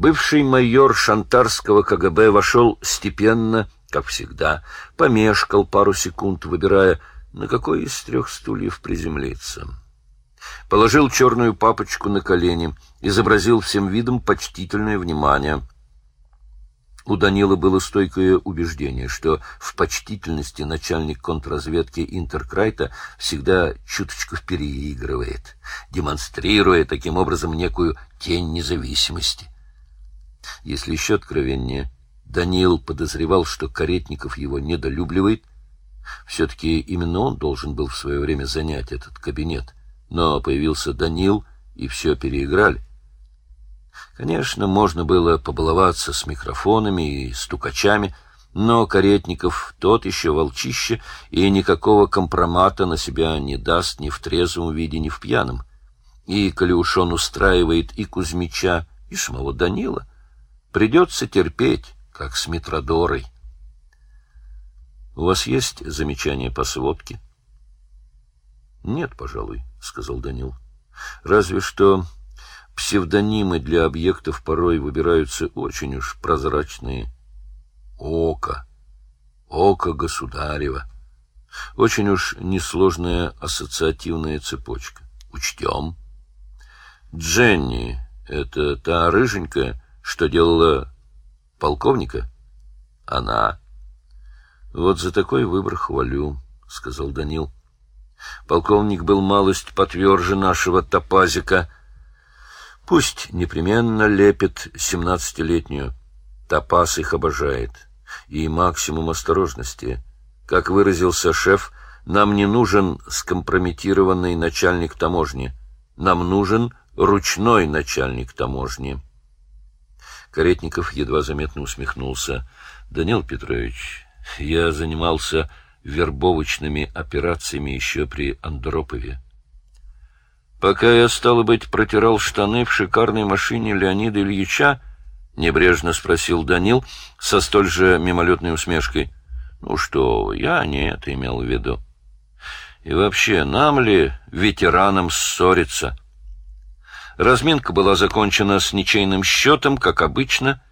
Бывший майор шантарского КГБ вошел степенно, как всегда, помешкал пару секунд, выбирая, на какой из трех стульев приземлиться. Положил черную папочку на колени, изобразил всем видом почтительное внимание. У Данила было стойкое убеждение, что в почтительности начальник контрразведки Интеркрайта всегда чуточку переигрывает, демонстрируя таким образом некую тень независимости. Если еще откровеннее, Данил подозревал, что Каретников его недолюбливает. Все-таки именно он должен был в свое время занять этот кабинет. Но появился Данил, и все переиграли. Конечно, можно было побаловаться с микрофонами и стукачами, но Каретников тот еще волчище, и никакого компромата на себя не даст ни в трезвом виде, ни в пьяном. И, коли уж он устраивает и Кузьмича, и самого Данила, придется терпеть, как с Митродорой. У вас есть замечания по сводке? Нет, пожалуй, сказал Данил. Разве что псевдонимы для объектов порой выбираются очень уж прозрачные. Око. Око государева. Очень уж несложная ассоциативная цепочка. Учтем. Дженни — это та рыженькая, что делала полковника? Она. Вот за такой выбор хвалю, — сказал Данил. Полковник был малость потверже нашего топазика. Пусть непременно лепит семнадцатилетнюю. Топаз их обожает. И максимум осторожности. Как выразился шеф, нам не нужен скомпрометированный начальник таможни. Нам нужен ручной начальник таможни. Каретников едва заметно усмехнулся. — Данил Петрович, я занимался вербовочными операциями еще при Андропове. Пока я, стало быть, протирал штаны в шикарной машине Леонида Ильича, небрежно спросил Данил со столь же мимолетной усмешкой. Ну что, я не это имел в виду. И вообще, нам ли, ветеранам, ссориться? Разминка была закончена с ничейным счетом, как обычно —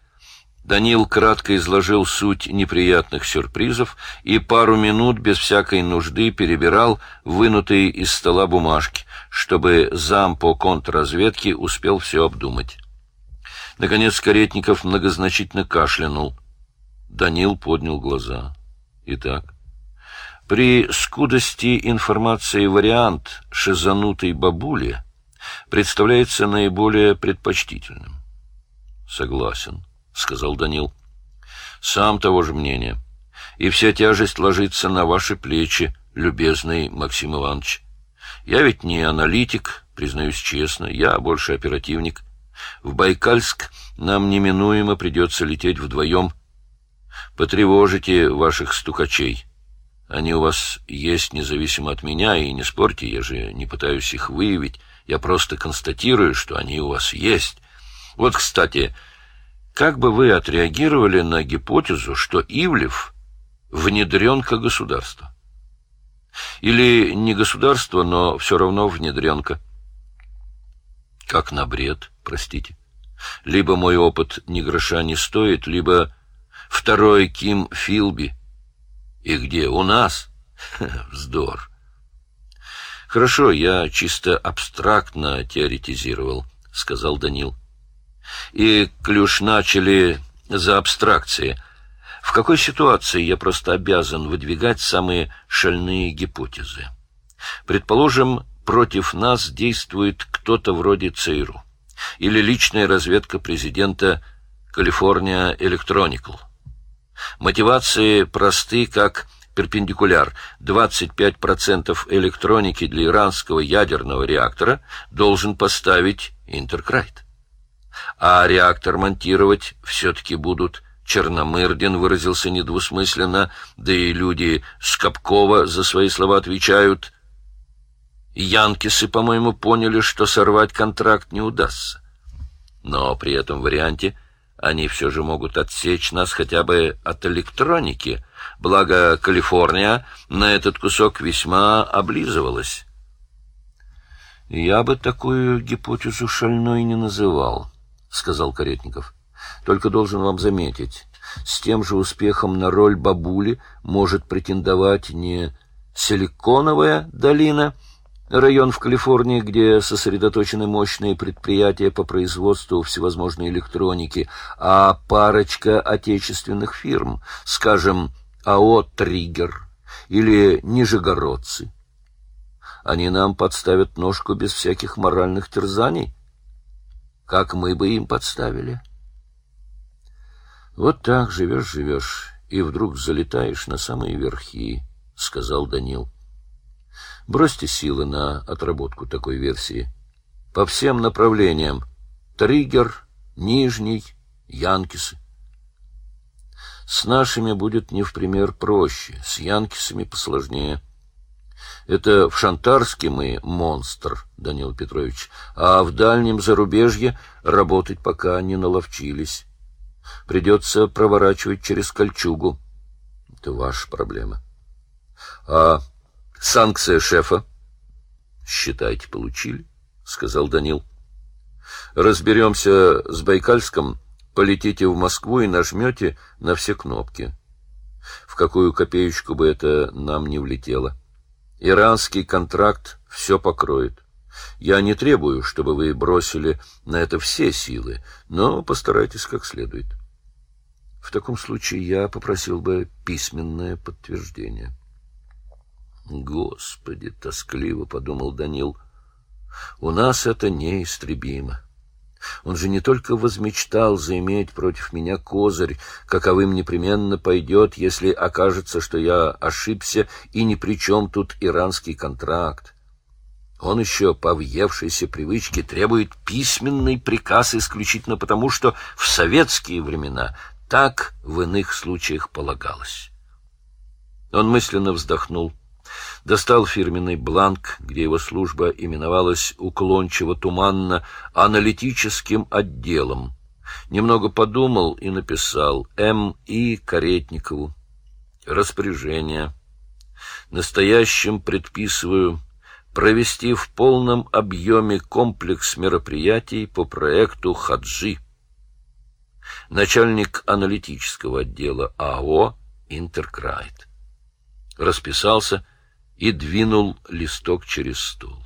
Данил кратко изложил суть неприятных сюрпризов и пару минут без всякой нужды перебирал вынутые из стола бумажки, чтобы зам по контрразведке успел все обдумать. Наконец Каретников многозначительно кашлянул. Данил поднял глаза. Итак, при скудости информации вариант шизанутой бабули представляется наиболее предпочтительным. Согласен сказал Данил. Сам того же мнения. И вся тяжесть ложится на ваши плечи, любезный Максим Иванович. Я ведь не аналитик, признаюсь честно, я больше оперативник. В Байкальск нам неминуемо придется лететь вдвоем. Потревожите ваших стукачей. Они у вас есть независимо от меня, и не спорьте, я же не пытаюсь их выявить, я просто констатирую, что они у вас есть. Вот, кстати, как бы вы отреагировали на гипотезу, что Ивлев внедренка государства? Или не государство, но все равно внедренка? Как на бред, простите. Либо мой опыт ни гроша не стоит, либо второй Ким Филби. И где? У нас? Вздор. Хорошо, я чисто абстрактно теоретизировал, сказал Данил и клюш начали за абстракции. В какой ситуации я просто обязан выдвигать самые шальные гипотезы? Предположим, против нас действует кто-то вроде ЦРУ или личная разведка президента Калифорния Электроникл. Мотивации просты, как перпендикуляр. 25% электроники для иранского ядерного реактора должен поставить Интеркрайт а реактор монтировать все-таки будут. Черномырдин выразился недвусмысленно, да и люди Скобкова за свои слова отвечают. Янкисы, по-моему, поняли, что сорвать контракт не удастся. Но при этом варианте они все же могут отсечь нас хотя бы от электроники, благо Калифорния на этот кусок весьма облизывалась. Я бы такую гипотезу шальной не называл. — сказал Каретников. Только должен вам заметить, с тем же успехом на роль бабули может претендовать не Силиконовая долина, район в Калифорнии, где сосредоточены мощные предприятия по производству всевозможной электроники, а парочка отечественных фирм, скажем, АО «Триггер» или «Нижегородцы». Они нам подставят ножку без всяких моральных терзаний, как мы бы им подставили. Вот так живешь-живешь, и вдруг залетаешь на самые верхи, — сказал Данил. Бросьте силы на отработку такой версии. По всем направлениям. Триггер, Нижний, Янкисы. С нашими будет не в пример проще, с Янкисами посложнее. Это в Шантарске мы монстр, Данил Петрович, а в дальнем зарубежье работать пока не наловчились. Придется проворачивать через кольчугу. Это ваша проблема. А санкция шефа? Считайте, получили, сказал Данил. Разберемся с Байкальском, полетите в Москву и нажмете на все кнопки. В какую копеечку бы это нам не влетело. Иранский контракт все покроет. Я не требую, чтобы вы бросили на это все силы, но постарайтесь как следует. В таком случае я попросил бы письменное подтверждение. Господи, тоскливо подумал Данил. У нас это неистребимо. Он же не только возмечтал заиметь против меня козырь, каковым непременно пойдет, если окажется, что я ошибся, и ни при чем тут иранский контракт. Он еще по въевшейся привычке требует письменный приказ исключительно потому, что в советские времена так в иных случаях полагалось. Он мысленно вздохнул достал фирменный бланк, где его служба именовалась уклончиво-туманно аналитическим отделом. Немного подумал и написал М. И. Каретникову. Распоряжение. Настоящим предписываю провести в полном объеме комплекс мероприятий по проекту «Хаджи». Начальник аналитического отдела АО «Интеркрайт». Расписался и двинул листок через стол.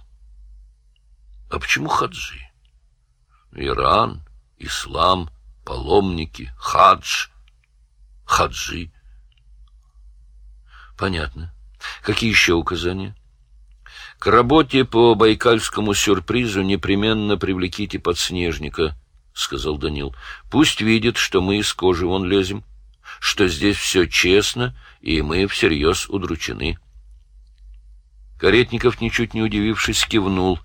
А почему хаджи? Иран, ислам, паломники, хадж, хаджи. Понятно. Какие еще указания? К работе по байкальскому сюрпризу непременно привлеките подснежника, сказал Данил. Пусть видит, что мы из кожи вон лезем, что здесь все честно, и мы всерьез удручены. Каретников, ничуть не удивившись, кивнул.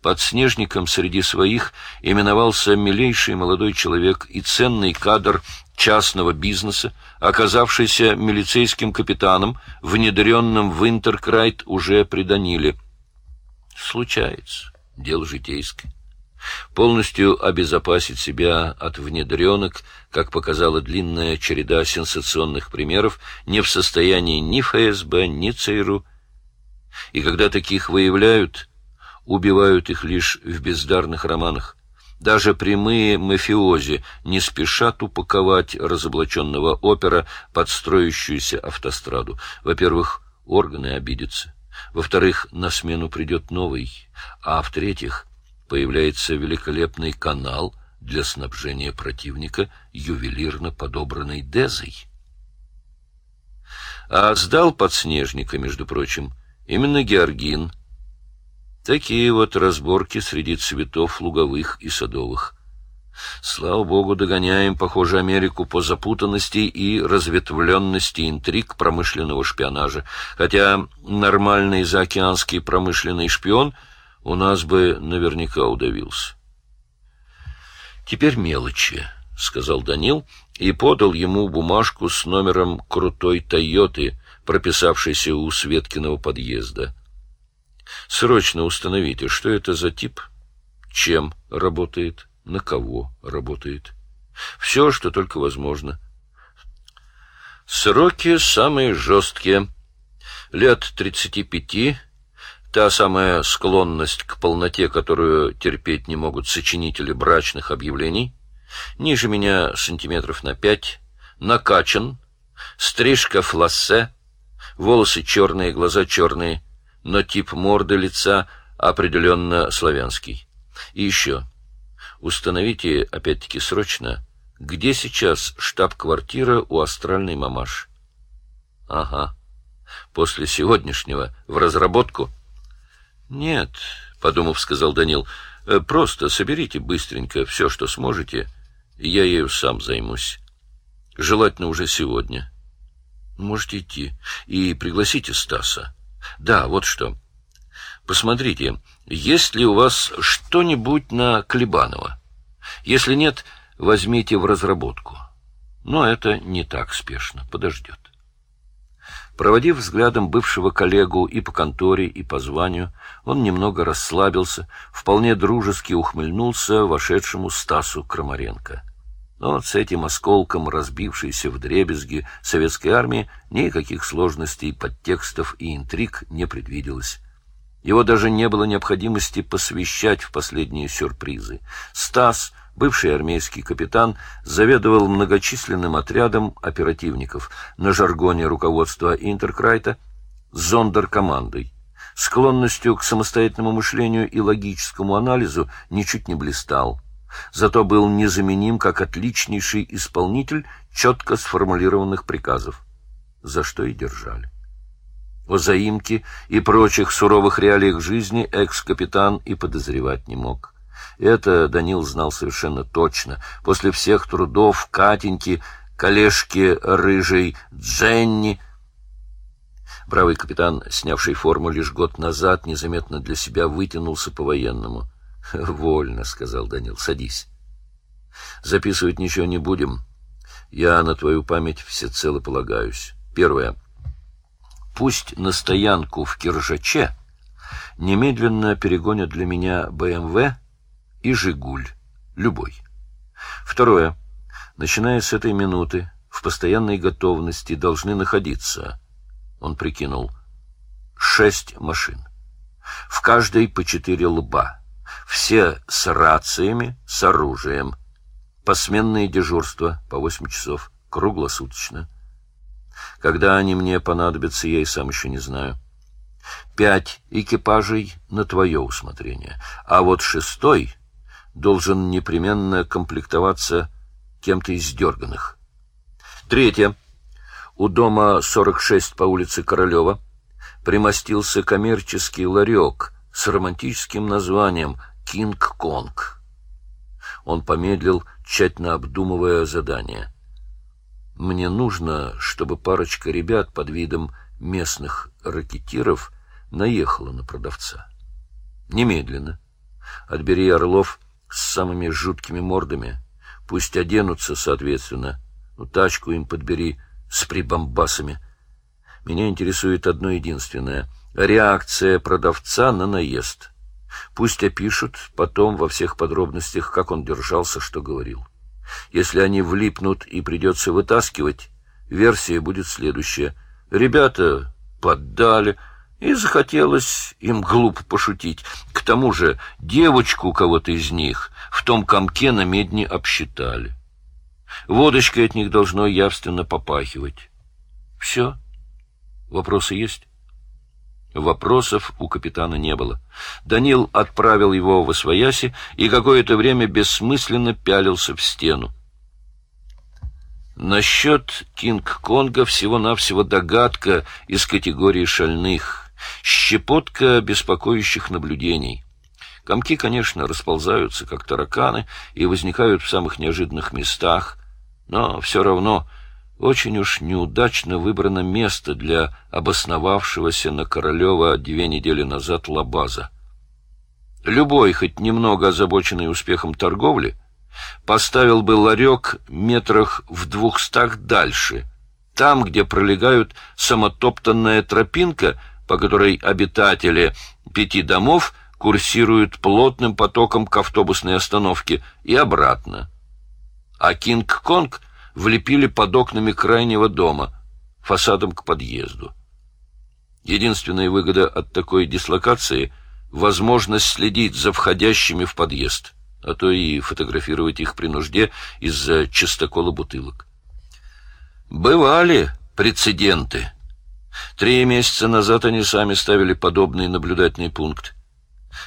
Подснежником среди своих именовался милейший молодой человек и ценный кадр частного бизнеса, оказавшийся милицейским капитаном, внедренным в Интеркрайт уже при Даниле. Случается. Дело житейское. Полностью обезопасить себя от внедренок, как показала длинная череда сенсационных примеров, не в состоянии ни ФСБ, ни ЦРУ, и когда таких выявляют, убивают их лишь в бездарных романах. Даже прямые мафиози не спешат упаковать разоблаченного опера под строящуюся автостраду. Во-первых, органы обидятся. Во-вторых, на смену придет новый. А в-третьих, появляется великолепный канал для снабжения противника ювелирно подобранной дезой. А сдал подснежника, между прочим, Именно георгин. Такие вот разборки среди цветов луговых и садовых. Слава богу, догоняем, похоже, Америку по запутанности и разветвленности интриг промышленного шпионажа. Хотя нормальный заокеанский промышленный шпион у нас бы наверняка удавился. Теперь мелочи, — сказал Данил и подал ему бумажку с номером крутой «Тойоты», прописавшийся у Светкиного подъезда. Срочно установите, что это за тип, чем работает, на кого работает. Все, что только возможно. Сроки самые жесткие. Лет тридцати пяти, та самая склонность к полноте, которую терпеть не могут сочинители брачных объявлений, Ниже меня сантиметров на пять, накачан, стрижка флассе, волосы черные, глаза черные, но тип морды лица определенно славянский. И еще, установите, опять-таки срочно, где сейчас штаб-квартира у астральной мамаш? Ага. После сегодняшнего в разработку? Нет, подумав, сказал Данил. «э, просто соберите быстренько все, что сможете, я ею сам займусь. Желательно уже сегодня. Можете идти и пригласите Стаса. Да, вот что. Посмотрите, есть ли у вас что-нибудь на Клебанова. Если нет, возьмите в разработку. Но это не так спешно, подождет. Проводив взглядом бывшего коллегу и по конторе, и по званию, он немного расслабился, вполне дружески ухмыльнулся вошедшему Стасу Крамаренко. Но с этим осколком разбившейся в дребезги советской армии никаких сложностей, подтекстов и интриг не предвиделось. Его даже не было необходимости посвящать в последние сюрпризы. Стас Бывший армейский капитан заведовал многочисленным отрядом оперативников на жаргоне руководства Интеркрайта зондеркомандой. Склонностью к самостоятельному мышлению и логическому анализу ничуть не блистал. Зато был незаменим как отличнейший исполнитель четко сформулированных приказов, за что и держали. О заимке и прочих суровых реалиях жизни экс-капитан и подозревать не мог. Это Данил знал совершенно точно. После всех трудов Катеньки, колешки рыжей Дженни... Бравый капитан, снявший форму лишь год назад, незаметно для себя вытянулся по-военному. — Вольно, — сказал Данил, — садись. Записывать ничего не будем. Я на твою память всецело полагаюсь. Первое. Пусть на стоянку в Киржаче немедленно перегонят для меня БМВ и «Жигуль». Любой. Второе. Начиная с этой минуты, в постоянной готовности должны находиться, он прикинул, шесть машин. В каждой по четыре лба. Все с рациями, с оружием. Посменные дежурства по восемь часов, круглосуточно. Когда они мне понадобятся, я и сам еще не знаю. Пять экипажей на твое усмотрение. А вот шестой должен непременно комплектоваться кем-то из дерганых. Третье. У дома 46 по улице Королева примостился коммерческий ларек с романтическим названием «Кинг-Конг». Он помедлил, тщательно обдумывая задание. «Мне нужно, чтобы парочка ребят под видом местных ракетиров наехала на продавца. Немедленно. Отбери Орлов с самыми жуткими мордами. Пусть оденутся, соответственно. Ну, тачку им подбери с прибамбасами. Меня интересует одно единственное — реакция продавца на наезд. Пусть опишут потом во всех подробностях, как он держался, что говорил. Если они влипнут и придется вытаскивать, версия будет следующая. Ребята поддали, и захотелось им глупо пошутить. К тому же девочку кого-то из них в том комке на медне обсчитали. Водочкой от них должно явственно попахивать. Все. Вопросы есть? Вопросов у капитана не было. Данил отправил его в Освояси и какое-то время бессмысленно пялился в стену. Насчет Кинг-Конга всего-навсего догадка из категории шальных — щепотка беспокоящих наблюдений. Комки, конечно, расползаются, как тараканы, и возникают в самых неожиданных местах, но все равно очень уж неудачно выбрано место для обосновавшегося на Королева две недели назад лабаза. Любой, хоть немного озабоченный успехом торговли, поставил бы ларек метрах в двухстах дальше, там, где пролегают самотоптанная тропинка по которой обитатели пяти домов курсируют плотным потоком к автобусной остановке и обратно. А Кинг-Конг влепили под окнами крайнего дома, фасадом к подъезду. Единственная выгода от такой дислокации — возможность следить за входящими в подъезд. а то и фотографировать их при нужде из-за чистокола бутылок. Бывали прецеденты. Три месяца назад они сами ставили подобный наблюдательный пункт.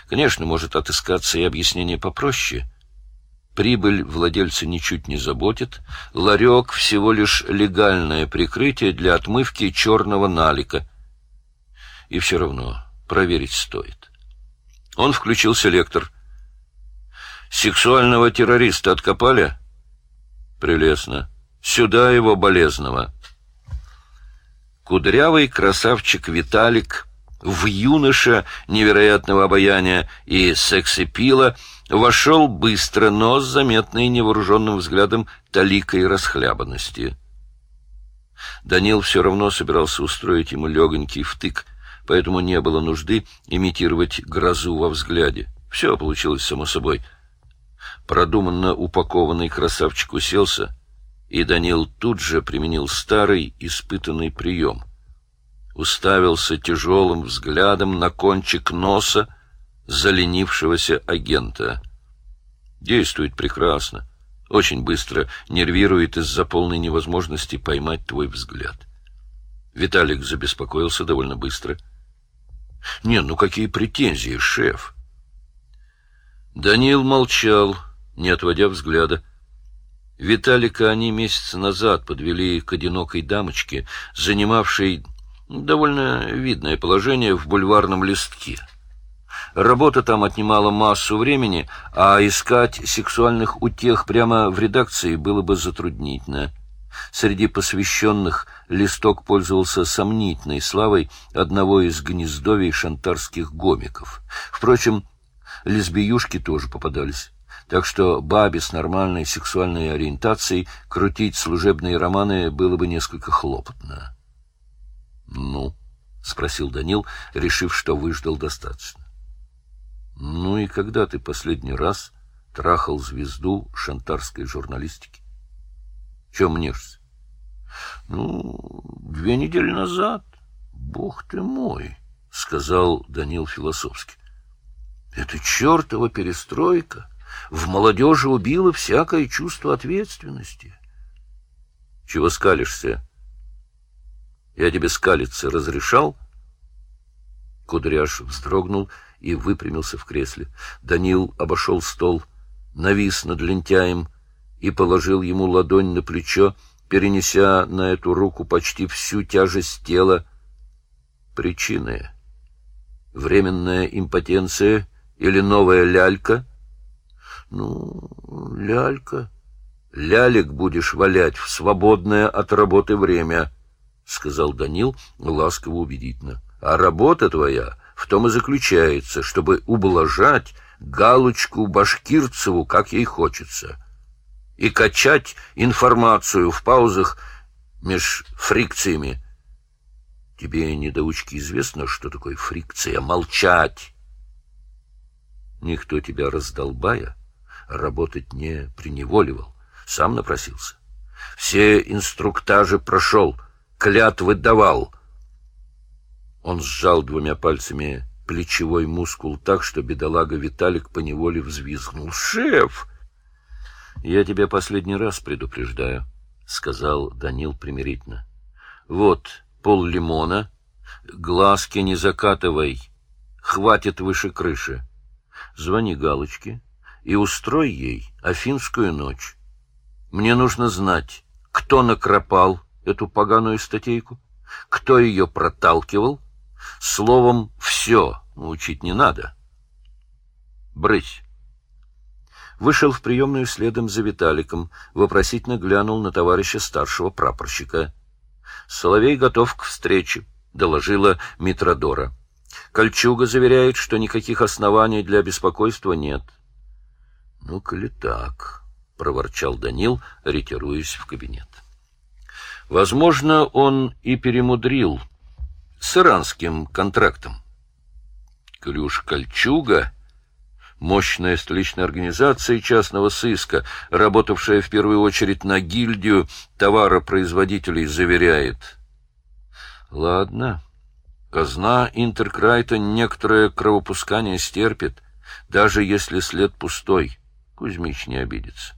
Конечно, может отыскаться и объяснение попроще. Прибыль владельца ничуть не заботит, ларек — всего лишь легальное прикрытие для отмывки черного налика. И все равно проверить стоит. Он включил селектор. «Сексуального террориста откопали?» «Прелестно. Сюда его болезного». Кудрявый красавчик Виталик в юноша невероятного обаяния и секси-пила вошел быстро, но с заметной невооруженным взглядом таликой расхлябанности. Данил все равно собирался устроить ему легонький втык, поэтому не было нужды имитировать грозу во взгляде. Все получилось само собой. Продуманно упакованный красавчик уселся, и Данил тут же применил старый испытанный прием. Уставился тяжелым взглядом на кончик носа заленившегося агента. Действует прекрасно, очень быстро нервирует из-за полной невозможности поймать твой взгляд. Виталик забеспокоился довольно быстро — не, ну какие претензии, шеф? Данил молчал, не отводя взгляда. Виталика они месяц назад подвели к одинокой дамочке, занимавшей довольно видное положение в бульварном листке. Работа там отнимала массу времени, а искать сексуальных утех прямо в редакции было бы затруднительно. Среди посвященных листок пользовался сомнительной славой одного из гнездовий шантарских гомиков. Впрочем, лесбиюшки тоже попадались. Так что бабе с нормальной сексуальной ориентацией крутить служебные романы было бы несколько хлопотно. — Ну? — спросил Данил, решив, что выждал достаточно. — Ну и когда ты последний раз трахал звезду шантарской журналистики? Чем мнешься? Ну, две недели назад. Бог ты мой, сказал Данил философски. Это чертова перестройка в молодежи убила всякое чувство ответственности. Чего скалишься? Я тебе скалиться разрешал? Кудряш вздрогнул и выпрямился в кресле. Данил обошел стол, навис над лентяем, и положил ему ладонь на плечо, перенеся на эту руку почти всю тяжесть тела. Причины. Временная импотенция или новая лялька? Ну, лялька. Лялек будешь валять в свободное от работы время, — сказал Данил ласково убедительно. А работа твоя в том и заключается, чтобы ублажать галочку Башкирцеву, как ей хочется и качать информацию в паузах меж фрикциями. Тебе, недоучки, известно, что такое фрикция? Молчать! Никто тебя раздолбая работать не приневоливал, сам напросился. Все инструктажи прошел, клятвы давал. Он сжал двумя пальцами плечевой мускул так, что бедолага Виталик поневоле взвизгнул. «Шеф!» Я тебя последний раз предупреждаю, сказал Данил примирительно. Вот пол лимона, глазки не закатывай, хватит выше крыши. Звони Галочке и устрой ей афинскую ночь. Мне нужно знать, кто накропал эту поганую статейку, кто ее проталкивал. Словом, все учить не надо. Брысь вышел в приемную следом за Виталиком, вопросительно глянул на товарища старшего прапорщика. «Соловей готов к встрече», — доложила Митродора. «Кольчуга заверяет, что никаких оснований для беспокойства нет». «Ну, коли так», — проворчал Данил, ретируясь в кабинет. «Возможно, он и перемудрил с иранским контрактом. Клюш Кольчуга мощная столичная организация частного сыска, работавшая в первую очередь на гильдию товаропроизводителей, заверяет. Ладно, казна Интеркрайта некоторое кровопускание стерпит, даже если след пустой. Кузьмич не обидится.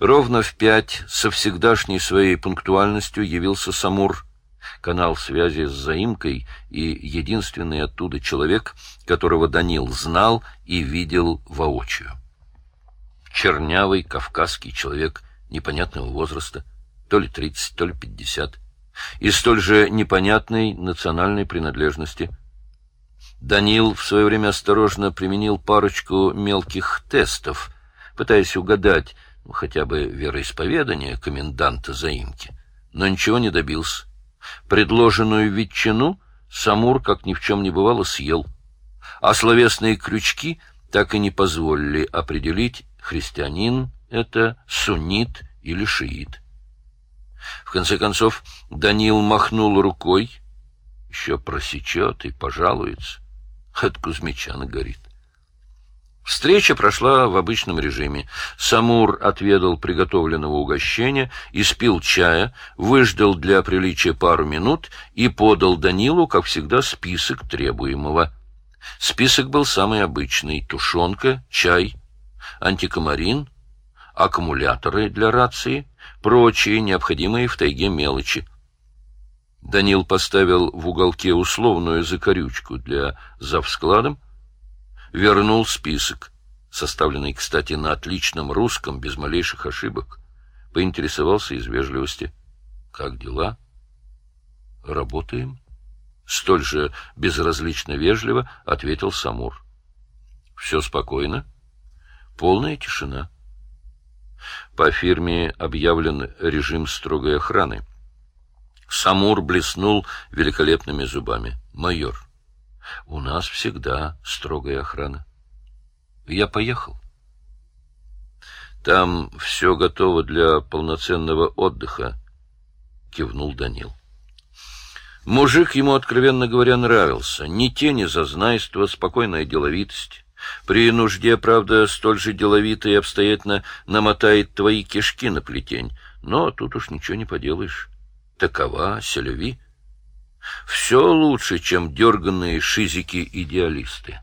Ровно в пять со всегдашней своей пунктуальностью явился Самур, канал связи с заимкой и единственный оттуда человек, которого Данил знал и видел воочию. Чернявый кавказский человек непонятного возраста, то ли тридцать, то ли пятьдесят, и столь же непонятной национальной принадлежности. Данил в свое время осторожно применил парочку мелких тестов, пытаясь угадать, ну, хотя бы вероисповедание коменданта заимки, но ничего не добился. Предложенную ветчину Самур, как ни в чем не бывало, съел, а словесные крючки так и не позволили определить, христианин это, суннит или шиит. В конце концов, Данил махнул рукой, еще просечет и пожалуется. От Кузьмича горит. Встреча прошла в обычном режиме. Самур отведал приготовленного угощения, испил чая, выждал для приличия пару минут и подал Данилу, как всегда, список требуемого. Список был самый обычный — тушенка, чай, антикомарин, аккумуляторы для рации, прочие необходимые в тайге мелочи. Данил поставил в уголке условную закорючку для завскладом, вернул список, составленный, кстати, на отличном русском, без малейших ошибок. Поинтересовался из вежливости. «Как дела?» «Работаем?» Столь же безразлично вежливо ответил Самур. «Все спокойно. Полная тишина. По фирме объявлен режим строгой охраны. Самур блеснул великолепными зубами. «Майор, у нас всегда строгая охрана. Я поехал. Там все готово для полноценного отдыха, кивнул Данил. Мужик ему, откровенно говоря, нравился. Ни тени зазнайства, спокойная деловитость. При нужде, правда, столь же деловито и обстоятельно намотает твои кишки на плетень. Но тут уж ничего не поделаешь. Такова селяви. Все лучше, чем дерганные шизики-идеалисты.